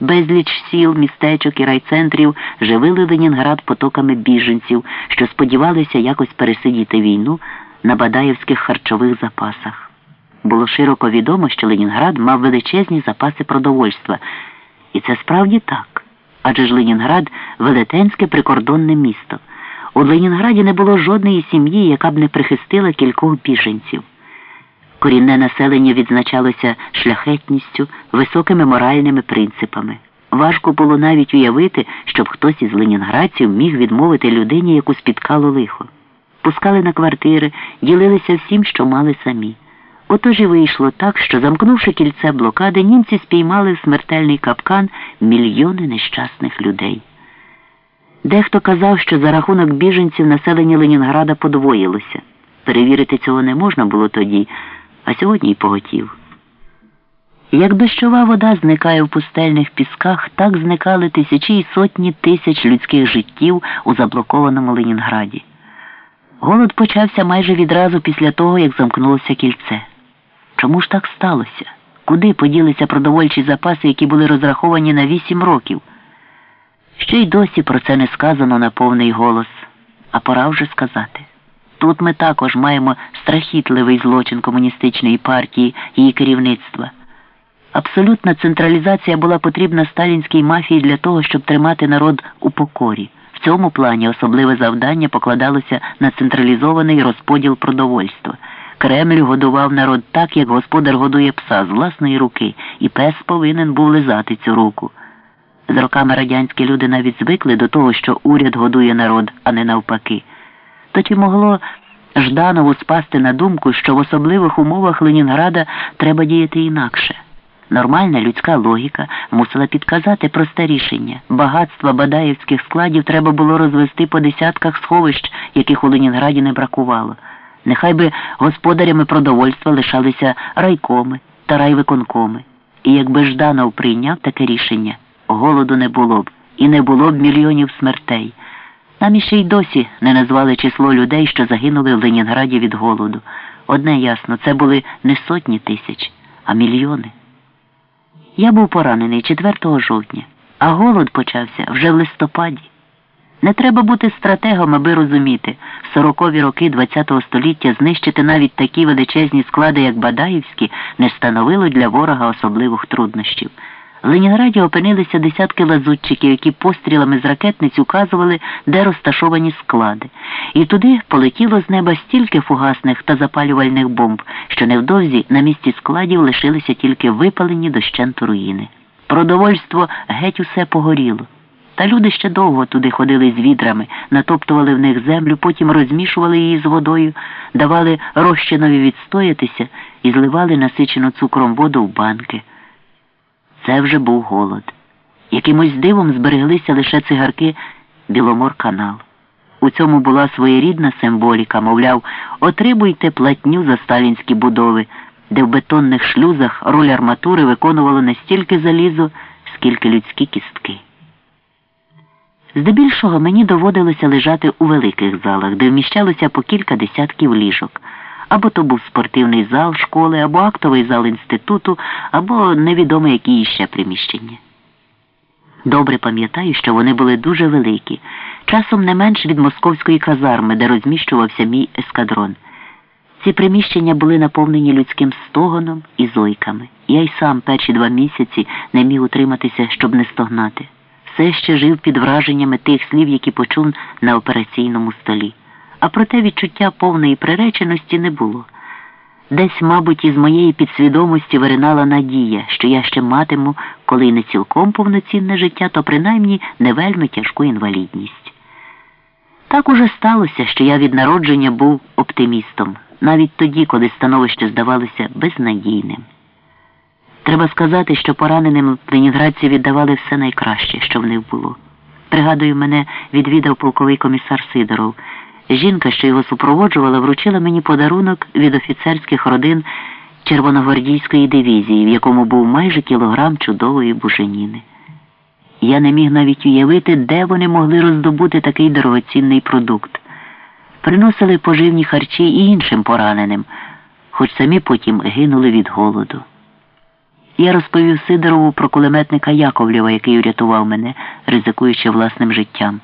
Безліч сіл, містечок і райцентрів живили Ленінград потоками біженців, що сподівалися якось пересидіти війну на Бадаївських харчових запасах. Було широко відомо, що Ленінград мав величезні запаси продовольства. І це справді так. Адже ж Ленінград велетенське прикордонне місто. У Ленінграді не було жодної сім'ї, яка б не прихистила кількох біженців. Корінне населення відзначалося шляхетністю, високими моральними принципами. Важко було навіть уявити, щоб хтось із ленінградців міг відмовити людині, яку спіткало лихо. Пускали на квартири, ділилися всім, що мали самі. Отож і вийшло так, що, замкнувши кільце блокади, німці спіймали в смертельний капкан мільйони нещасних людей. Дехто казав, що за рахунок біженців населення Ленінграда подвоїлося. Перевірити цього не можна було тоді, а сьогодні й поготів. Як дощова вода зникає в пустельних пісках, так зникали тисячі і сотні тисяч людських життів у заблокованому Ленінграді. Голод почався майже відразу після того, як замкнулося кільце. Чому ж так сталося? Куди поділися продовольчі запаси, які були розраховані на вісім років? Ще й досі про це не сказано на повний голос, а пора вже сказати. Тут ми також маємо страхітливий злочин комуністичної партії її керівництва. Абсолютна централізація була потрібна сталінській мафії для того, щоб тримати народ у покорі. В цьому плані особливе завдання покладалося на централізований розподіл продовольства. Кремль годував народ так, як господар годує пса з власної руки, і пес повинен був лизати цю руку. З роками радянські люди навіть звикли до того, що уряд годує народ, а не навпаки. То могло Жданову спасти на думку, що в особливих умовах Ленінграда треба діяти інакше? Нормальна людська логіка мусила підказати просте рішення. Багатства бадаївських складів треба було розвести по десятках сховищ, яких у Ленінграді не бракувало. Нехай би господарями продовольства лишалися райкоми та райвиконкоми. І якби Жданов прийняв таке рішення, голоду не було б і не було б мільйонів смертей. Нам іще й досі не назвали число людей, що загинули в Ленінграді від голоду. Одне ясно, це були не сотні тисяч, а мільйони. Я був поранений 4 жовтня, а голод почався вже в листопаді. Не треба бути стратегом, аби розуміти, в сорокові роки ХХ століття знищити навіть такі величезні склади, як Бадаївські, не становило для ворога особливих труднощів. В Ленінграді опинилися десятки лазутчиків, які пострілами з ракетниць указували, де розташовані склади. І туди полетіло з неба стільки фугасних та запалювальних бомб, що невдовзі на місці складів лишилися тільки випалені дощенту руїни. Продовольство геть усе погоріло. Та люди ще довго туди ходили з відрами, натоптували в них землю, потім розмішували її з водою, давали розчинові відстоятися і зливали насичену цукром воду в банки. Це вже був голод. Якимось дивом збереглися лише цигарки Біломор-канал. У цьому була своєрідна символіка, мовляв, отримуйте платню за сталінські будови, де в бетонних шлюзах роль арматури виконувало не стільки залізо, скільки людські кістки. Здебільшого мені доводилося лежати у великих залах, де вміщалося по кілька десятків ліжок. Або то був спортивний зал школи, або актовий зал інституту, або невідомо які іще приміщення. Добре пам'ятаю, що вони були дуже великі, часом не менш від московської казарми, де розміщувався мій ескадрон. Ці приміщення були наповнені людським стогоном і зойками. Я й сам перші два місяці не міг утриматися, щоб не стогнати. Все ще жив під враженнями тих слів, які почув на операційному столі а проте відчуття повної приреченості не було. Десь, мабуть, із моєї підсвідомості виринала надія, що я ще матиму, коли не цілком повноцінне життя, то принаймні не вельми тяжку інвалідність. Так уже сталося, що я від народження був оптимістом, навіть тоді, коли становище здавалося безнадійним. Треба сказати, що пораненим ленінградці віддавали все найкраще, що в них було. Пригадую, мене відвідав полковий комісар Сидоров. Жінка, що його супроводжувала, вручила мені подарунок від офіцерських родин Червоногвардійської дивізії, в якому був майже кілограм чудової буженіни. Я не міг навіть уявити, де вони могли роздобути такий дорогоцінний продукт. Приносили поживні харчі і іншим пораненим, хоч самі потім гинули від голоду. Я розповів Сидорову про кулеметника Яковлєва, який урятував мене, ризикуючи власним життям.